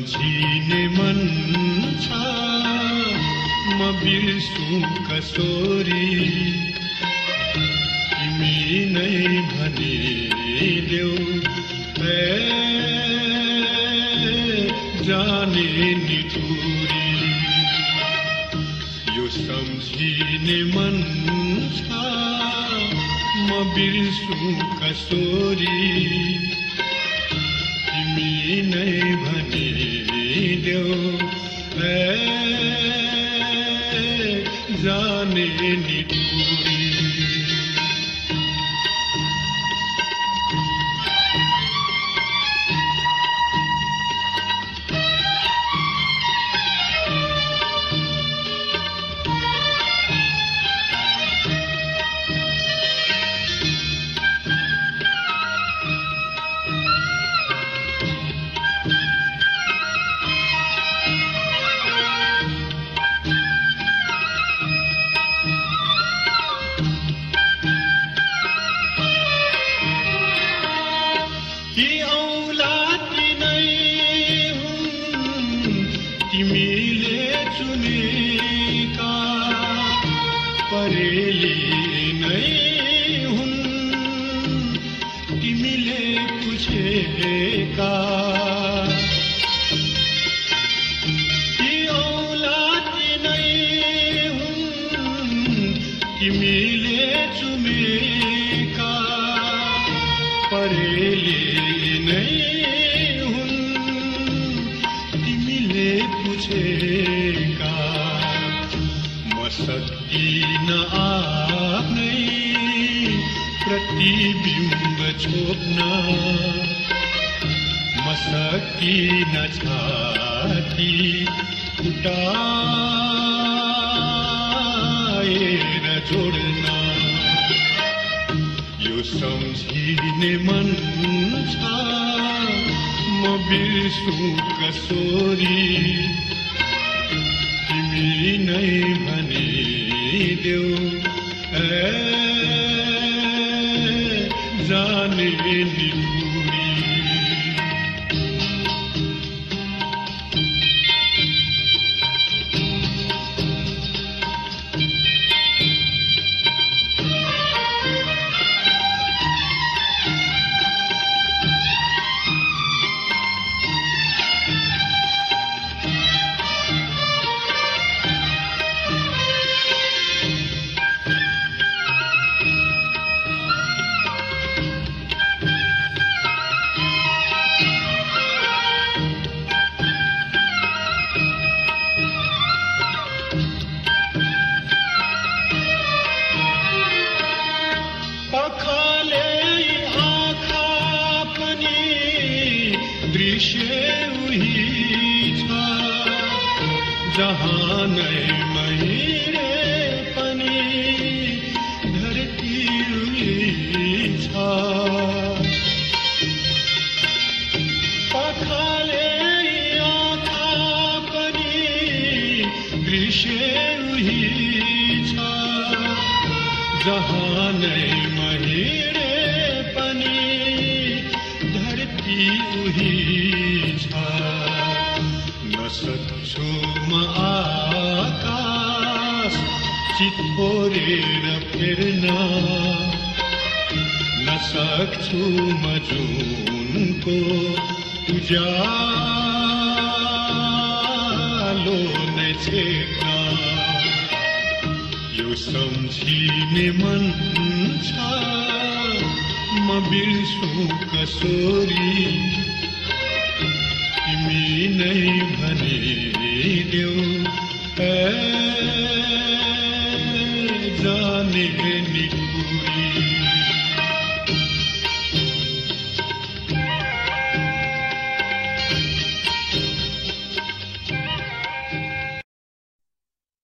सम्झिने मन छ म बिर्सु कसोरी तिमी नै भनिदेऊ। ए जाने निठुरी यो सम्झिने मन छ म बिर्सु कसोरी नै जाने निठुरी चुमेका परेली नै हुन् तिमीले पुछेका म सक्दिन आफ्नै प्रतिबिम्ब छोप्न। म सक्दिन छाती फुटाएर जोड्न। यो सम्झिने मन छ। म बिर्सु कसोरी तिमी नै भनिदेऊ ए जाने उही छ नै मैले पनि धरती छ पखाले आँखा पनि दृश्य छ जहाँ नै चितोरेर फेर्न नसक्छु म जुनको उज्यालो नै छेक्न यो सम्झिने मन छ म बिर्सु कसोरी तिमी नै भनिदेऊ ए